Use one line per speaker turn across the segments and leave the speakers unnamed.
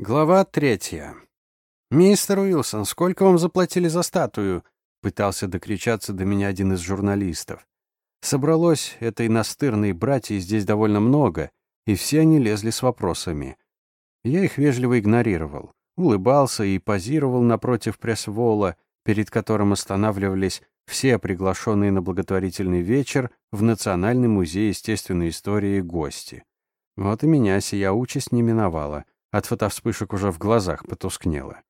Глава третья. «Мистер Уилсон, сколько вам заплатили за статую?» — пытался докричаться до меня один из журналистов. Собралось этой настырной братьи здесь довольно много, и все они лезли с вопросами. Я их вежливо игнорировал, улыбался и позировал напротив пресс-вола, перед которым останавливались все приглашенные на благотворительный вечер в Национальный музей естественной истории гости. Вот и меня сия участь не миновала — от фотовспышек уже в глазах потускнело.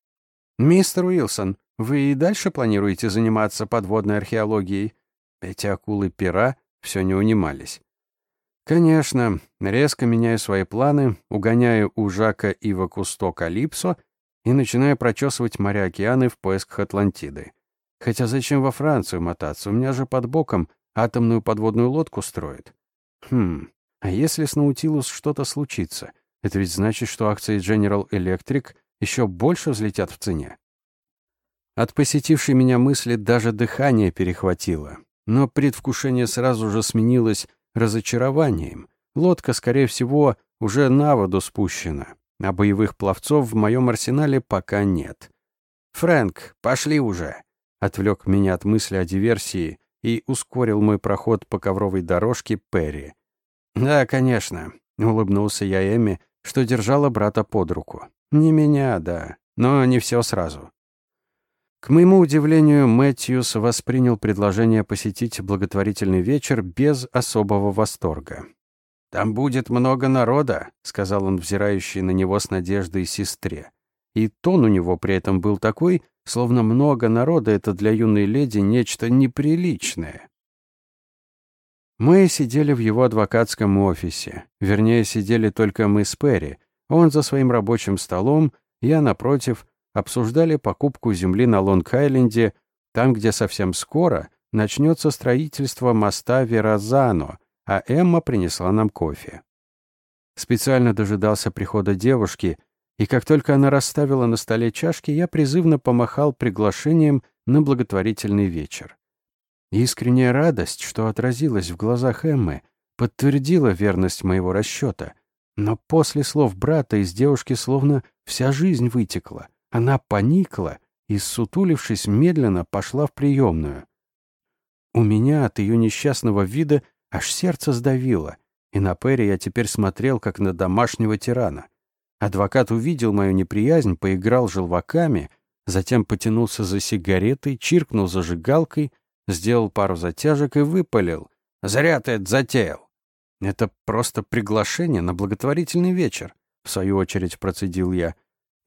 «Мистер Уилсон, вы и дальше планируете заниматься подводной археологией?» Эти акулы-пера все не унимались. Конечно, резко меняю свои планы, угоняю у Жака Ива Кусто Калипсо и начинаю прочесывать моря-океаны в поисках Атлантиды. Хотя зачем во Францию мотаться? У меня же под боком атомную подводную лодку строят. Хм, а если с Наутилус что-то случится? Это ведь значит, что акции General Electric еще больше взлетят в цене. От посетившей меня мысли даже дыхание перехватило. Но предвкушение сразу же сменилось разочарованием. Лодка, скорее всего, уже на воду спущена, а боевых пловцов в моем арсенале пока нет. «Фрэнк, пошли уже!» — отвлек меня от мысли о диверсии и ускорил мой проход по ковровой дорожке Перри. «Да, конечно», — улыбнулся я Эмми, что держала брата под руку. Не меня, да, но не все сразу. К моему удивлению, Мэтьюс воспринял предложение посетить благотворительный вечер без особого восторга. «Там будет много народа», — сказал он, взирающий на него с надеждой сестре. И тон у него при этом был такой, словно много народа — это для юной леди нечто неприличное. Мы сидели в его адвокатском офисе. Вернее, сидели только мы с Перри. Он за своим рабочим столом, я, напротив, обсуждали покупку земли на Лонг-Айленде, там, где совсем скоро начнется строительство моста Веразано, а Эмма принесла нам кофе. Специально дожидался прихода девушки, и как только она расставила на столе чашки, я призывно помахал приглашением на благотворительный вечер. Искренняя радость, что отразилась в глазах Эммы, подтвердила верность моего расчета. Но после слов брата из девушки словно вся жизнь вытекла. Она поникла и, сутулившись, медленно пошла в приемную. У меня от ее несчастного вида аж сердце сдавило, и на Перри я теперь смотрел, как на домашнего тирана. Адвокат увидел мою неприязнь, поиграл желваками, затем потянулся за сигаретой, чиркнул зажигалкой — сделал пару затяжек и выпалил. «Зря ты это затеял!» «Это просто приглашение на благотворительный вечер», — в свою очередь процедил я.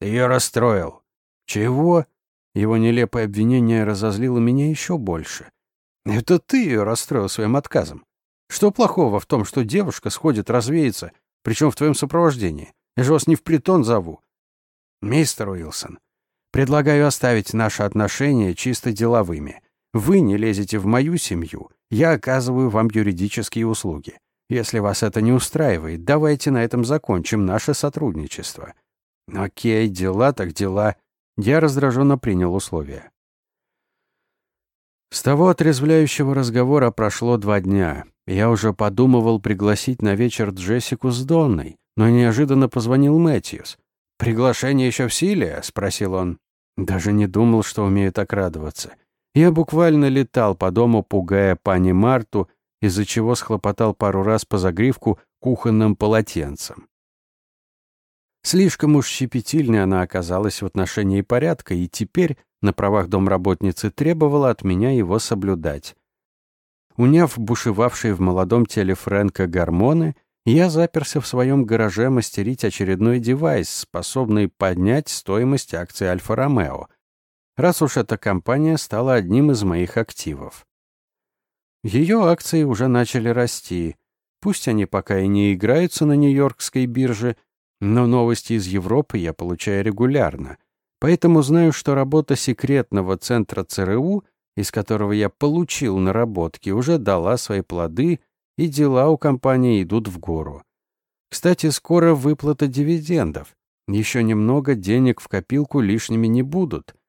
«Ты ее расстроил». «Чего?» Его нелепое обвинение разозлило меня еще больше. «Это ты ее расстроил своим отказом. Что плохого в том, что девушка сходит развеяться, причем в твоем сопровождении? Я же вас не в плитон зову». «Мистер Уилсон, предлагаю оставить наши отношения чисто деловыми. Вы не лезете в мою семью, я оказываю вам юридические услуги. Если вас это не устраивает, давайте на этом закончим наше сотрудничество. Окей, дела так дела. Я раздраженно принял условия. С того отрезвляющего разговора прошло два дня. Я уже подумывал пригласить на вечер Джессику с Донной, но неожиданно позвонил Мэтьюс. «Приглашение еще в силе?» — спросил он. Даже не думал, что умею так радоваться. Я буквально летал по дому, пугая пани Марту, из-за чего схлопотал пару раз по загривку кухонным полотенцем. Слишком уж щепетильной она оказалась в отношении порядка, и теперь на правах домработницы требовала от меня его соблюдать. Уняв бушевавшие в молодом теле Фрэнка гормоны, я заперся в своем гараже мастерить очередной девайс, способный поднять стоимость акций Альфа-Ромео — раз уж эта компания стала одним из моих активов. Ее акции уже начали расти. Пусть они пока и не играются на Нью-Йоркской бирже, но новости из Европы я получаю регулярно. Поэтому знаю, что работа секретного центра ЦРУ, из которого я получил наработки, уже дала свои плоды, и дела у компании идут в гору. Кстати, скоро выплата дивидендов. Еще немного денег в копилку лишними не будут —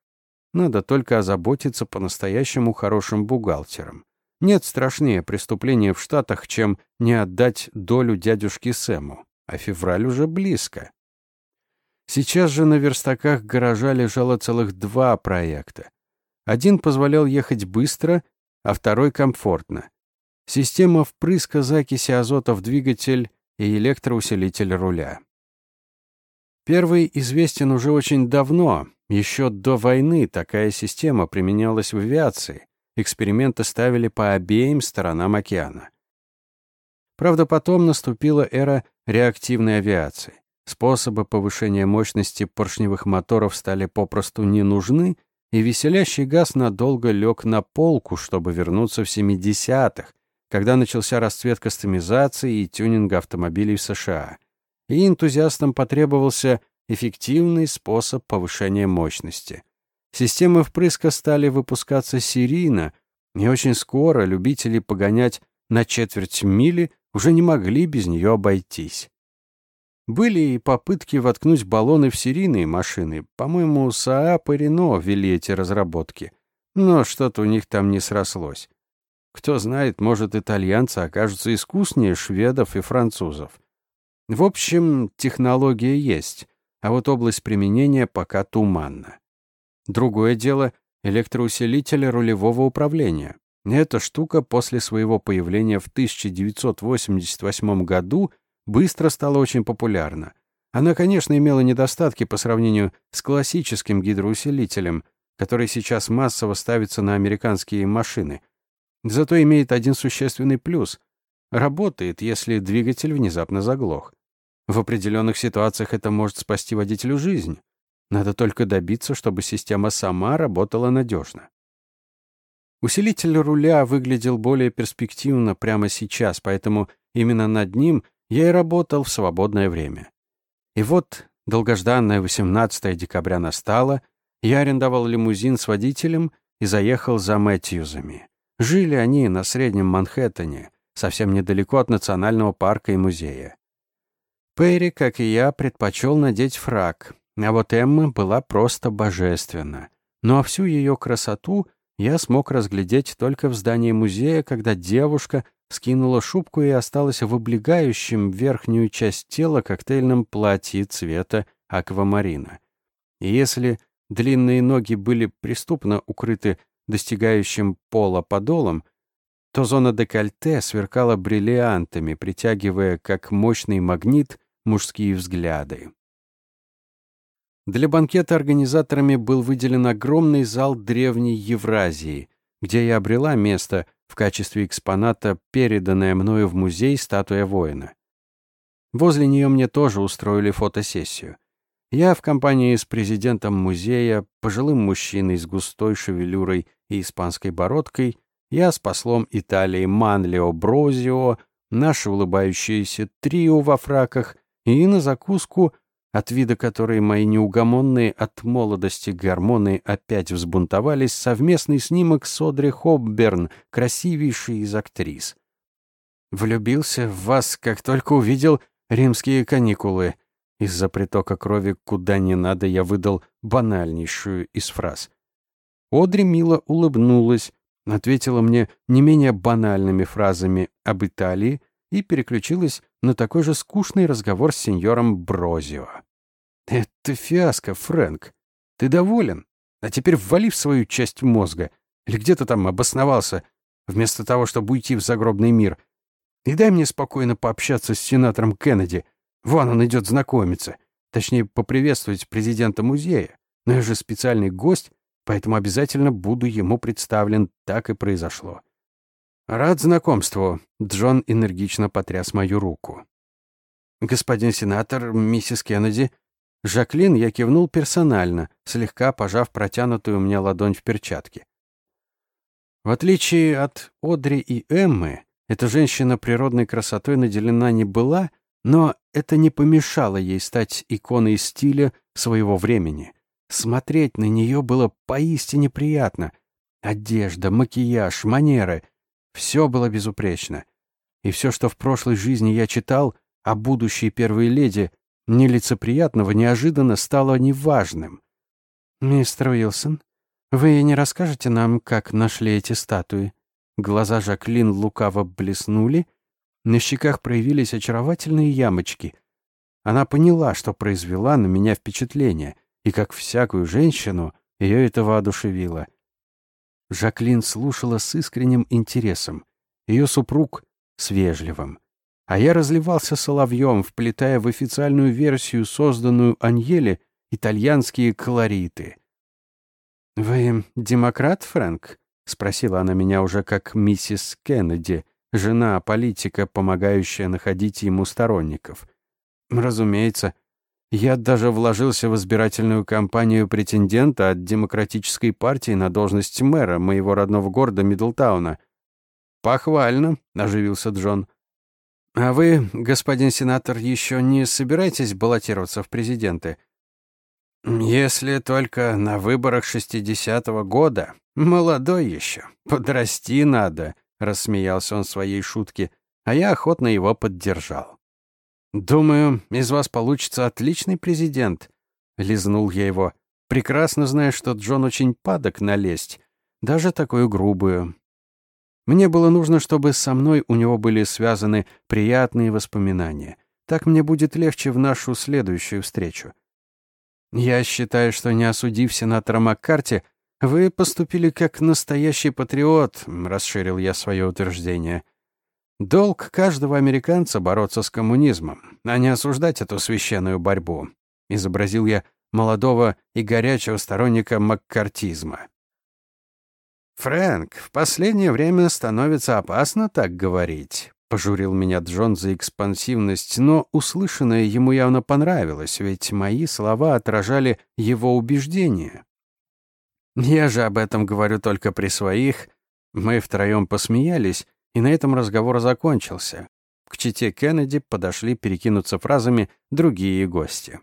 надо только озаботиться по-настоящему хорошим бухгалтером. Нет страшнее преступления в Штатах, чем не отдать долю дядюшке Сэму, а февраль уже близко. Сейчас же на верстаках гаража лежало целых два проекта. Один позволял ехать быстро, а второй — комфортно. Система впрыска закиси азота в двигатель и электроусилитель руля. Первый известен уже очень давно, еще до войны такая система применялась в авиации. Эксперименты ставили по обеим сторонам океана. Правда, потом наступила эра реактивной авиации. Способы повышения мощности поршневых моторов стали попросту не нужны, и веселящий газ надолго лег на полку, чтобы вернуться в 70-х, когда начался расцвет кастомизации и тюнинга автомобилей в США. И энтузиастам потребовался эффективный способ повышения мощности. Системы впрыска стали выпускаться серийно, и очень скоро любители погонять на четверть мили уже не могли без нее обойтись. Были и попытки воткнуть баллоны в серийные машины. По-моему, Саап и Рено вели эти разработки. Но что-то у них там не срослось. Кто знает, может, итальянцы окажутся искуснее шведов и французов. В общем, технология есть, а вот область применения пока туманна. Другое дело — электроусилители рулевого управления. Эта штука после своего появления в 1988 году быстро стала очень популярна. Она, конечно, имела недостатки по сравнению с классическим гидроусилителем, который сейчас массово ставится на американские машины. Зато имеет один существенный плюс — работает, если двигатель внезапно заглох. В определенных ситуациях это может спасти водителю жизнь. Надо только добиться, чтобы система сама работала надежно. Усилитель руля выглядел более перспективно прямо сейчас, поэтому именно над ним я и работал в свободное время. И вот долгожданное 18 декабря настало, я арендовал лимузин с водителем и заехал за Мэтьюзами. Жили они на Среднем Манхэттене, совсем недалеко от национального парка и музея. Перри, как и я, предпочел надеть фраг, а вот Эмма была просто божественна. Ну а всю ее красоту я смог разглядеть только в здании музея, когда девушка скинула шубку и осталась в облегающем верхнюю часть тела коктейльном платье цвета аквамарина. И если длинные ноги были преступно укрыты достигающим пола подолом, то зона декольте сверкала бриллиантами, притягивая, как мощный магнит, мужские взгляды. Для банкета организаторами был выделен огромный зал древней Евразии, где я обрела место в качестве экспоната, переданная мною в музей статуя воина. Возле нее мне тоже устроили фотосессию. Я в компании с президентом музея, пожилым мужчиной с густой шевелюрой и испанской бородкой, я с послом Италии Манлио Брозио, наше улыбающееся трио во фраках и на закуску, от вида которой мои неугомонные от молодости гормоны опять взбунтовались, совместный снимок с Одри Хобберн, красивейшей из актрис. «Влюбился в вас, как только увидел римские каникулы», из-за притока крови куда не надо я выдал банальнейшую из фраз. Одри мило улыбнулась, ответила мне не менее банальными фразами об Италии и переключилась на такой же скучный разговор с сеньором Брозио. «Это фиаско, Фрэнк. Ты доволен? А теперь ввали в свою часть мозга. Или где ты там обосновался, вместо того, чтобы уйти в загробный мир. И дай мне спокойно пообщаться с сенатором Кеннеди. Вон он идет знакомиться. Точнее, поприветствовать президента музея. Но я же специальный гость, поэтому обязательно буду ему представлен. Так и произошло. «Рад знакомству», — Джон энергично потряс мою руку. «Господин сенатор, миссис Кеннеди...» Жаклин я кивнул персонально, слегка пожав протянутую мне ладонь в перчатке. В отличие от Одри и Эммы, эта женщина природной красотой наделена не была, но это не помешало ей стать иконой стиля своего времени. Смотреть на нее было поистине приятно. Одежда, макияж, манеры все было безупречно. И все, что в прошлой жизни я читал о будущей первой леди, нелицеприятного неожиданно стало неважным. «Мистер Уилсон, вы не расскажете нам, как нашли эти статуи?» Глаза Жаклин лукаво блеснули, на щеках проявились очаровательные ямочки. Она поняла, что произвела на меня впечатление, и, как всякую женщину, ее это воодушевило. Жаклин слушала с искренним интересом, ее супруг — с вежливым. А я разливался соловьем, вплетая в официальную версию, созданную Аньеле, итальянские колориты. «Вы демократ, Фрэнк?» — спросила она меня уже как миссис Кеннеди, жена политика, помогающая находить ему сторонников. Разумеется, я даже вложился в избирательную кампанию претендента от Демократической партии на должность мэра моего родного города Мидлтауна. «Похвально», — оживился Джон. «А вы, господин сенатор, еще не собираетесь баллотироваться в президенты?» «Если только на выборах шестидесятого года. Молодой еще. Подрасти надо», — рассмеялся он своей шутке, а я охотно его поддержал. «Думаю, из вас получится отличный президент», — лизнул я его, прекрасно зная, что Джон очень падок на лесть, даже такую грубую. Мне было нужно, чтобы со мной у него были связаны приятные воспоминания. Так мне будет легче в нашу следующую встречу. Я считаю, что не осудив сенатора Маккарти, вы поступили как настоящий патриот, расширил я свое утверждение. Долг каждого американца бороться с коммунизмом, а не осуждать эту священную борьбу. Изобразил я молодого и горячего сторонника маккартизма. «Фрэнк, в последнее время становится опасно так говорить», — пожурил меня Джон за экспансивность, но услышанное ему явно понравилось, ведь мои слова отражали его убеждения. «Я же об этом говорю только при своих». Мы втроем посмеялись, и на этом разговор закончился. К чите Кеннеди подошли перекинуться фразами другие гости.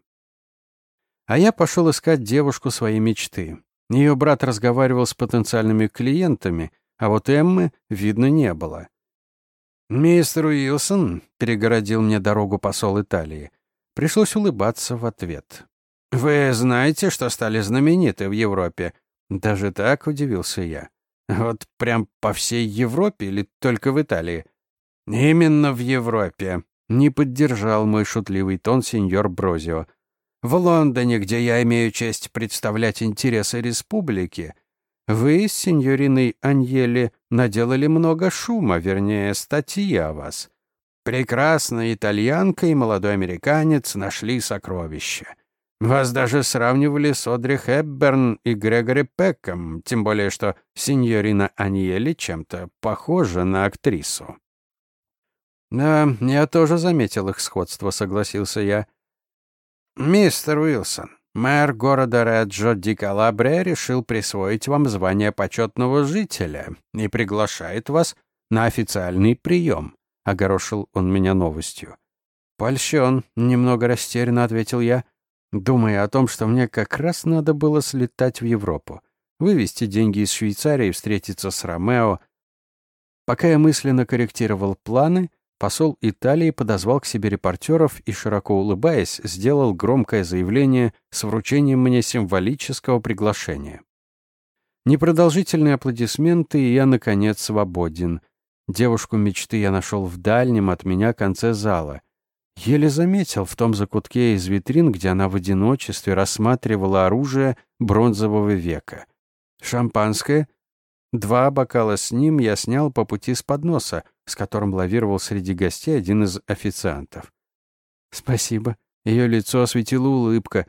А я пошел искать девушку своей мечты. Ее брат разговаривал с потенциальными клиентами, а вот Эммы видно не было. «Мистер Уилсон», — перегородил мне дорогу посол Италии. Пришлось улыбаться в ответ. «Вы знаете, что стали знамениты в Европе?» Даже так удивился я. Вот прям по всей Европе или только в Италии? Именно в Европе. Не поддержал мой шутливый тон сеньор Брозио. В Лондоне, где я имею честь представлять интересы республики, вы с сеньориной Аньели наделали много шума, вернее, статьи о вас. Прекрасная итальянка и молодой американец нашли сокровища. Вас даже сравнивали с Одри Хепберн и Грегори Пеком, тем более что сеньорина Аньели чем-то похожа на актрису. «Да, я тоже заметил их сходство», — согласился я. «Мистер Уилсон, мэр города Реджо Ди Калабре решил присвоить вам звание почетного жителя и приглашает вас на официальный прием», — огорошил он меня новостью. «Польщен», — немного растерянно ответил я думая о том, что мне как раз надо было слетать в Европу, вывести деньги из Швейцарии, встретиться с Ромео. Пока я мысленно корректировал планы, посол Италии подозвал к себе репортеров и, широко улыбаясь, сделал громкое заявление с вручением мне символического приглашения. Непродолжительные аплодисменты, и я, наконец, свободен. Девушку мечты я нашел в дальнем от меня конце зала — Еле заметил в том закутке из витрин, где она в одиночестве рассматривала оружие бронзового века. Шампанское. Два бокала с ним я снял по пути с подноса, с которым лавировал среди гостей один из официантов. «Спасибо». Ее лицо осветила улыбка.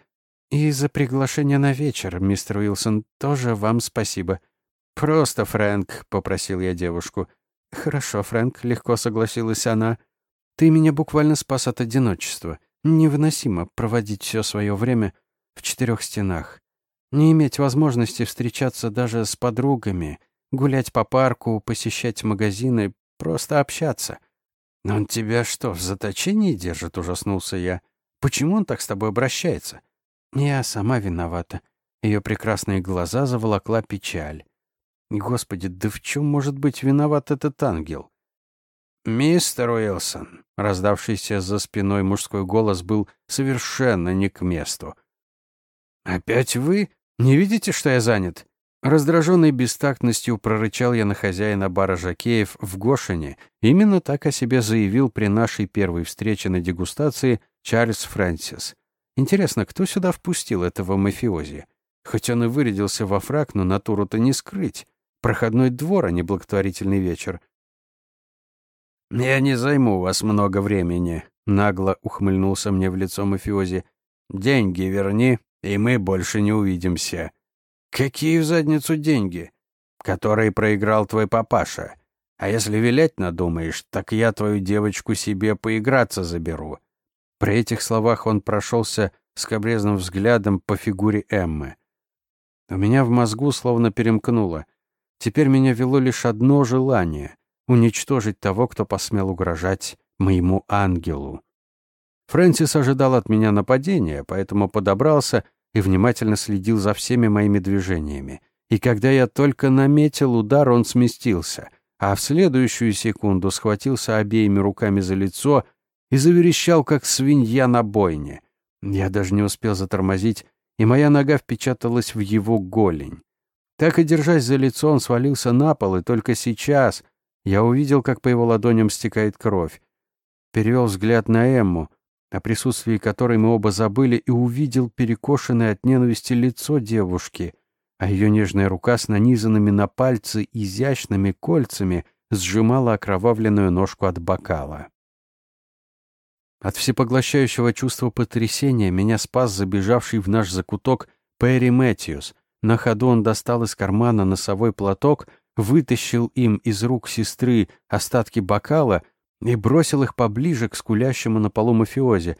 «И за приглашение на вечер, мистер Уилсон, тоже вам спасибо». «Просто, Фрэнк», — попросил я девушку. «Хорошо, Фрэнк», — легко согласилась она. Ты меня буквально спас от одиночества. Невыносимо проводить все свое время в четырех стенах. Не иметь возможности встречаться даже с подругами, гулять по парку, посещать магазины, просто общаться. «Но он тебя что, в заточении держит?» — ужаснулся я. «Почему он так с тобой обращается?» «Я сама виновата». Ее прекрасные глаза заволокла печаль. «Господи, да в чем может быть виноват этот ангел?» «Мистер Уилсон», — раздавшийся за спиной мужской голос был совершенно не к месту. «Опять вы? Не видите, что я занят?» Раздраженный бестактностью прорычал я на хозяина бара Жакеев в Гошине. Именно так о себе заявил при нашей первой встрече на дегустации Чарльз Фрэнсис. Интересно, кто сюда впустил этого мафиози? Хоть он и вырядился во фрак, но натуру-то не скрыть. Проходной двор, а не благотворительный вечер. «Я не займу у вас много времени», — нагло ухмыльнулся мне в лицо мафиози. «Деньги верни, и мы больше не увидимся». «Какие в задницу деньги?» «Которые проиграл твой папаша. А если вилять надумаешь, так я твою девочку себе поиграться заберу». При этих словах он прошелся скобрезным взглядом по фигуре Эммы. У меня в мозгу словно перемкнуло. Теперь меня вело лишь одно желание — уничтожить того, кто посмел угрожать моему ангелу. Фрэнсис ожидал от меня нападения, поэтому подобрался и внимательно следил за всеми моими движениями. И когда я только наметил удар, он сместился, а в следующую секунду схватился обеими руками за лицо и заверещал, как свинья на бойне. Я даже не успел затормозить, и моя нога впечаталась в его голень. Так и держась за лицо, он свалился на пол, и только сейчас я увидел, как по его ладоням стекает кровь. Перевел взгляд на Эмму, о присутствии которой мы оба забыли, и увидел перекошенное от ненависти лицо девушки, а ее нежная рука с нанизанными на пальцы изящными кольцами сжимала окровавленную ножку от бокала. От всепоглощающего чувства потрясения меня спас забежавший в наш закуток Перри Мэтьюс, на ходу он достал из кармана носовой платок, вытащил им из рук сестры остатки бокала и бросил их поближе к скулящему на полу мафиозе.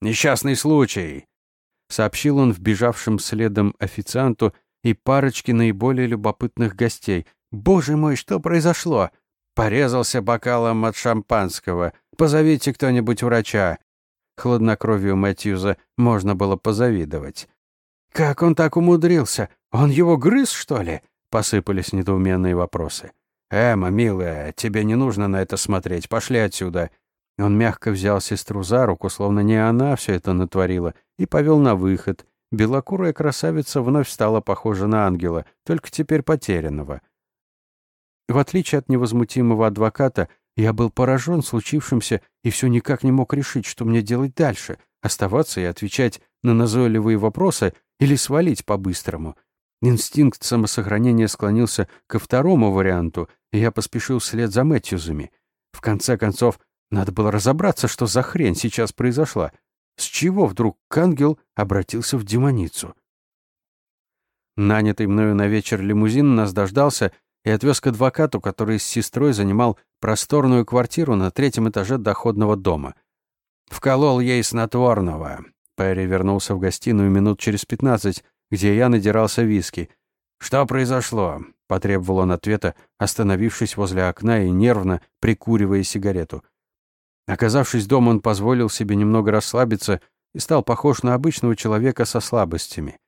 «Несчастный случай!» — сообщил он вбежавшим следом официанту и парочке наиболее любопытных гостей. «Боже мой, что произошло?» Порезался бокалом от шампанского. Позовите кто-нибудь врача. Хладнокровию Мэтьюза можно было позавидовать. «Как он так умудрился? Он его грыз, что ли?» — посыпались недоуменные вопросы. «Эмма, милая, тебе не нужно на это смотреть. Пошли отсюда». Он мягко взял сестру за руку, словно не она все это натворила, и повел на выход. Белокурая красавица вновь стала похожа на ангела, только теперь потерянного. В отличие от невозмутимого адвоката, я был поражен случившимся и все никак не мог решить, что мне делать дальше — оставаться и отвечать на назойливые вопросы или свалить по-быстрому. Инстинкт самосохранения склонился ко второму варианту, и я поспешил вслед за Мэтьюзами. В конце концов, надо было разобраться, что за хрень сейчас произошла. С чего вдруг Кангел обратился в демоницу? Нанятый мною на вечер лимузин нас дождался и отвез к адвокату, который с сестрой занимал просторную квартиру на третьем этаже доходного дома. Вколол ей снотворного, Перри вернулся в гостиную минут через пятнадцать, где я надирался виски. «Что произошло?» — потребовал он ответа, остановившись возле окна и нервно прикуривая сигарету. Оказавшись дома, он позволил себе немного расслабиться и стал похож на обычного человека со слабостями.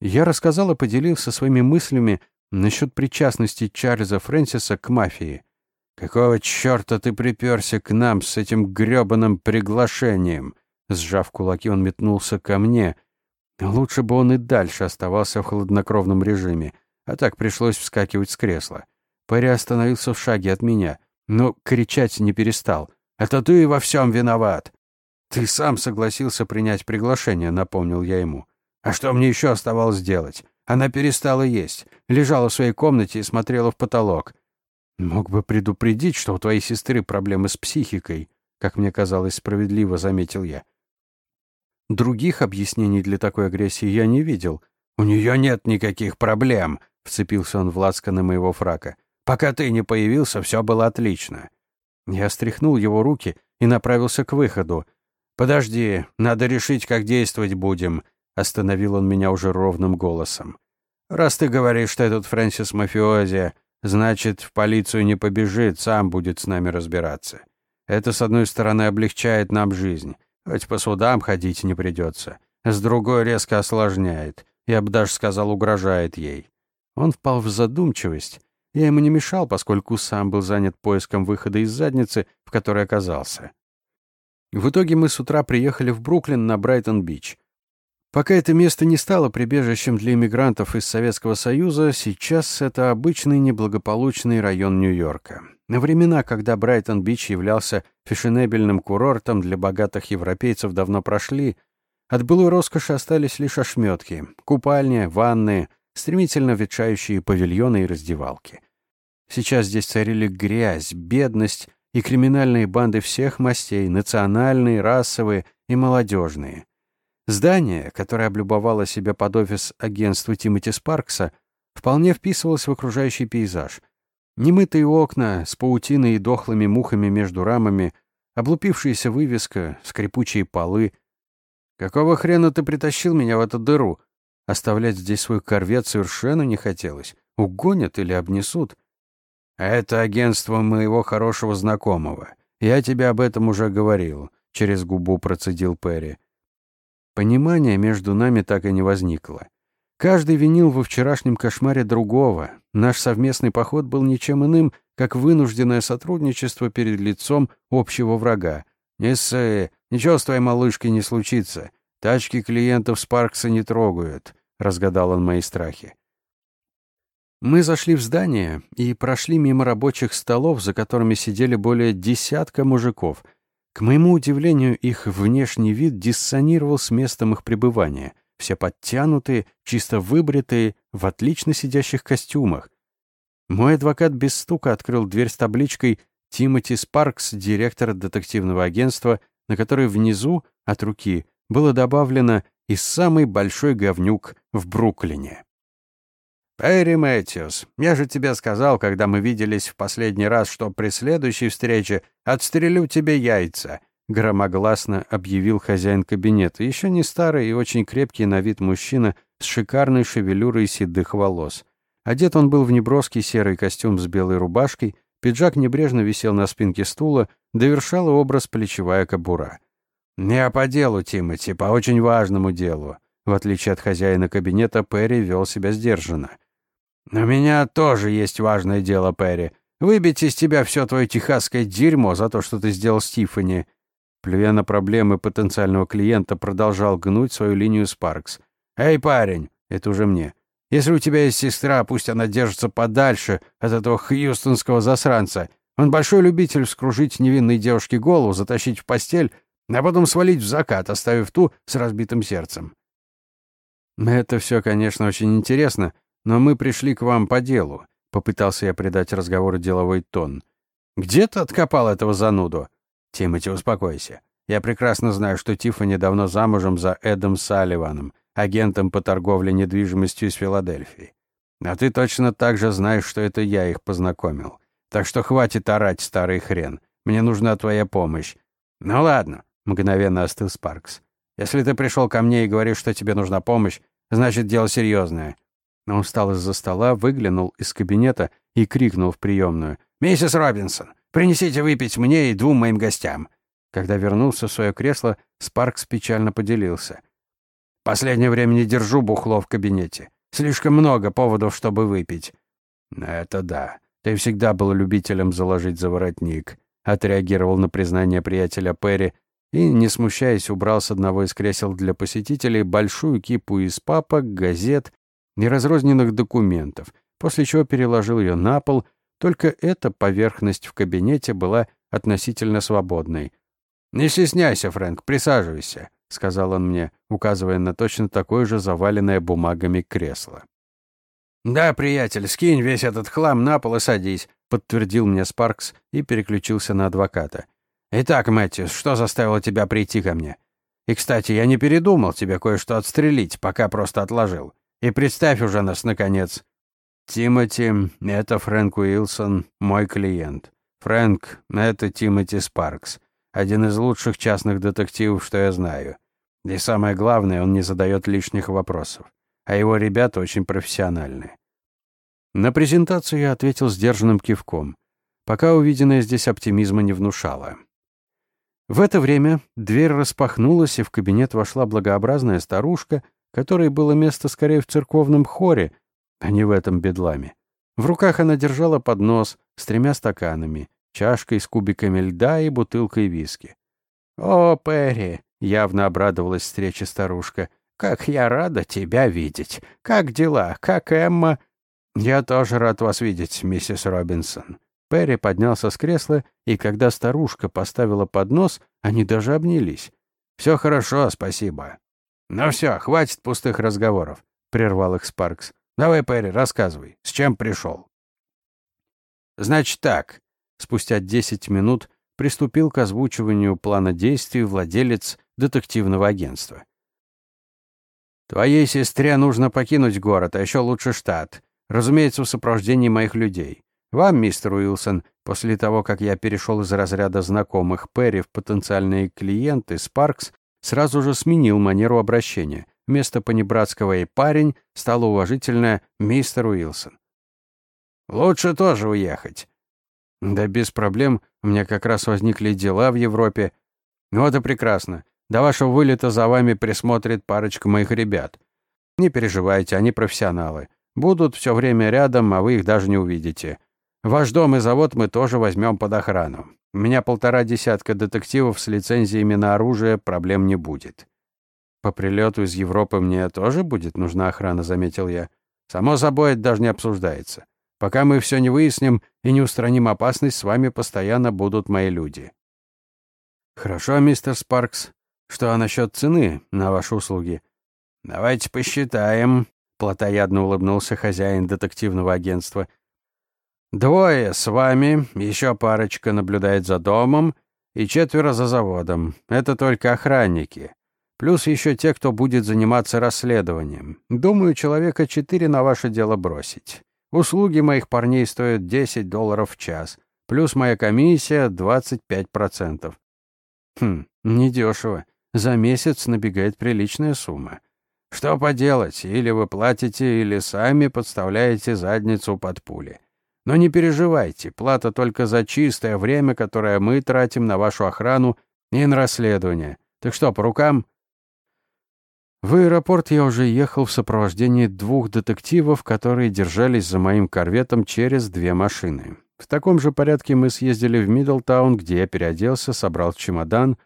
Я рассказал и поделился своими мыслями насчет причастности Чарльза Фрэнсиса к мафии. «Какого черта ты приперся к нам с этим грёбаным приглашением?» Сжав кулаки, он метнулся ко мне. Лучше бы он и дальше оставался в хладнокровном режиме, а так пришлось вскакивать с кресла. Паря остановился в шаге от меня, но кричать не перестал. «Это ты во всем виноват!» «Ты сам согласился принять приглашение», — напомнил я ему. «А что мне еще оставалось делать? Она перестала есть, лежала в своей комнате и смотрела в потолок. Мог бы предупредить, что у твоей сестры проблемы с психикой, как мне казалось справедливо, заметил я. Других объяснений для такой агрессии я не видел. «У нее нет никаких проблем», — вцепился он в лацканы моего фрака. «Пока ты не появился, все было отлично». Я стряхнул его руки и направился к выходу. «Подожди, надо решить, как действовать будем», — остановил он меня уже ровным голосом. «Раз ты говоришь, что этот Фрэнсис мафиози, значит, в полицию не побежит, сам будет с нами разбираться. Это, с одной стороны, облегчает нам жизнь. Хоть по судам ходить не придется. С другой резко осложняет. Я бы даже сказал, угрожает ей. Он впал в задумчивость. Я ему не мешал, поскольку сам был занят поиском выхода из задницы, в которой оказался. В итоге мы с утра приехали в Бруклин на Брайтон-Бич. Пока это место не стало прибежищем для иммигрантов из Советского Союза, сейчас это обычный неблагополучный район Нью-Йорка. На времена, когда Брайтон-Бич являлся фешенебельным курортом для богатых европейцев, давно прошли. От былой роскоши остались лишь ошметки, купальни, ванны, стремительно ветшающие павильоны и раздевалки. Сейчас здесь царили грязь, бедность и криминальные банды всех мастей, национальные, расовые и молодежные. Здание, которое облюбовало себя под офис агентства Тимоти Спаркса, вполне вписывалось в окружающий пейзаж. Немытые окна с паутиной и дохлыми мухами между рамами, облупившаяся вывеска, скрипучие полы. «Какого хрена ты притащил меня в эту дыру?» Оставлять здесь свой корвет совершенно не хотелось. Угонят или обнесут. «Это агентство моего хорошего знакомого. Я тебе об этом уже говорил», — через губу процедил Перри. Понимания между нами так и не возникло. Каждый винил во вчерашнем кошмаре другого. Наш совместный поход был ничем иным, как вынужденное сотрудничество перед лицом общего врага. «Не ссы, ничего с твоей малышкой не случится. Тачки клиентов Спаркса не трогают», — разгадал он мои страхи. Мы зашли в здание и прошли мимо рабочих столов, за которыми сидели более десятка мужиков — к моему удивлению, их внешний вид диссонировал с местом их пребывания. Все подтянутые, чисто выбритые, в отлично сидящих костюмах. Мой адвокат без стука открыл дверь с табличкой «Тимоти Спаркс, директор детективного агентства», на которой внизу, от руки, было добавлено «И самый большой говнюк в Бруклине». «Перри Мэтьюс, я же тебе сказал, когда мы виделись в последний раз, что при следующей встрече отстрелю тебе яйца», — громогласно объявил хозяин кабинета, еще не старый и очень крепкий на вид мужчина с шикарной шевелюрой седых волос. Одет он был в неброский серый костюм с белой рубашкой, пиджак небрежно висел на спинке стула, довершала образ плечевая кобура. «Не по делу, Тимати, по очень важному делу». В отличие от хозяина кабинета, Перри вел себя сдержанно. «У меня тоже есть важное дело, Перри. Выбить из тебя все твое техасское дерьмо за то, что ты сделал с Тиффани». Плюя на проблемы потенциального клиента, продолжал гнуть свою линию Спаркс. «Эй, парень!» — это уже мне. «Если у тебя есть сестра, пусть она держится подальше от этого хьюстонского засранца. Он большой любитель вскружить невинной девушке голову, затащить в постель, а потом свалить в закат, оставив ту с разбитым сердцем». «Это все, конечно, очень интересно», но мы пришли к вам по делу», — попытался я придать разговору деловой тон. «Где ты откопал этого зануду?» «Тимати, успокойся. Я прекрасно знаю, что Тиффани давно замужем за Эдом Салливаном, агентом по торговле недвижимостью из Филадельфии. А ты точно так же знаешь, что это я их познакомил. Так что хватит орать, старый хрен. Мне нужна твоя помощь». «Ну ладно», — мгновенно остыл Спаркс. «Если ты пришел ко мне и говоришь, что тебе нужна помощь, значит, дело серьезное. Он встал из-за стола, выглянул из кабинета и крикнул в приемную. «Миссис Робинсон, принесите выпить мне и двум моим гостям». Когда вернулся в свое кресло, Спаркс печально поделился. «Последнее время не держу бухло в кабинете. Слишком много поводов, чтобы выпить». «Это да. Ты всегда был любителем заложить за воротник», — отреагировал на признание приятеля Перри и, не смущаясь, убрал с одного из кресел для посетителей большую кипу из папок, газет неразрозненных документов, после чего переложил ее на пол, только эта поверхность в кабинете была относительно свободной. «Не стесняйся, Фрэнк, присаживайся», — сказал он мне, указывая на точно такое же заваленное бумагами кресло. «Да, приятель, скинь весь этот хлам на пол и садись», — подтвердил мне Спаркс и переключился на адвоката. «Итак, Мэтьюс, что заставило тебя прийти ко мне? И, кстати, я не передумал тебе кое-что отстрелить, пока просто отложил. И представь уже нас, наконец. Тимоти — это Фрэнк Уилсон, мой клиент. Фрэнк — это Тимоти Спаркс, один из лучших частных детективов, что я знаю. И самое главное, он не задает лишних вопросов. А его ребята очень профессиональные. На презентацию я ответил сдержанным кивком. Пока увиденное здесь оптимизма не внушало. В это время дверь распахнулась, и в кабинет вошла благообразная старушка которой было место скорее в церковном хоре, а не в этом бедламе. В руках она держала поднос с тремя стаканами, чашкой с кубиками льда и бутылкой виски. «О, Перри!» — явно обрадовалась встрече старушка. Как я рада тебя видеть! Как дела? Как Эмма?» «Я тоже рад вас видеть, миссис Робинсон». Перри поднялся с кресла, и когда старушка поставила поднос, они даже обнялись. «Все хорошо, спасибо». «Ну все, хватит пустых разговоров», — прервал их Спаркс. «Давай, Перри, рассказывай, с чем пришел?» «Значит так», — спустя десять минут приступил к озвучиванию плана действий владелец детективного агентства. «Твоей сестре нужно покинуть город, а еще лучше штат. Разумеется, в сопровождении моих людей. Вам, мистер Уилсон, после того, как я перешел из разряда знакомых Перри в потенциальные клиенты, Спаркс сразу же сменил манеру обращения. Вместо понебратского «и парень» стало уважительное «мистер Уилсон». «Лучше тоже уехать». «Да без проблем. У меня как раз возникли дела в Европе. Вот и прекрасно. До вашего вылета за вами присмотрит парочка моих ребят. Не переживайте, они профессионалы. Будут все время рядом, а вы их даже не увидите. Ваш дом и завод мы тоже возьмем под охрану. У меня полтора десятка детективов с лицензиями на оружие, проблем не будет. По прилету из Европы мне тоже будет нужна охрана, заметил я. Само собой, это даже не обсуждается. Пока мы все не выясним и не устраним опасность, с вами постоянно будут мои люди. Хорошо, мистер Спаркс. Что насчет цены на ваши услуги? Давайте посчитаем, плотоядно улыбнулся хозяин детективного агентства. Двое с вами, еще парочка наблюдает за домом и четверо за заводом. Это только охранники. Плюс еще те, кто будет заниматься расследованием. Думаю, человека четыре на ваше дело бросить. Услуги моих парней стоят 10 долларов в час. Плюс моя комиссия 25%. Хм, недешево. За месяц набегает приличная сумма. Что поделать, или вы платите, или сами подставляете задницу под пули. Но не переживайте, плата только за чистое время, которое мы тратим на вашу охрану и на расследование. Так что, по рукам?» В аэропорт я уже ехал в сопровождении двух детективов, которые держались за моим корветом через две машины. В таком же порядке мы съездили в Миддлтаун, где я переоделся, собрал чемодан,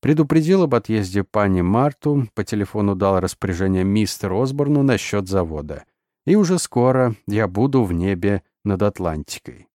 предупредил об отъезде пани Марту, по телефону дал распоряжение мистеру Осборну насчет завода. И уже скоро я буду в небе над Атлантикой.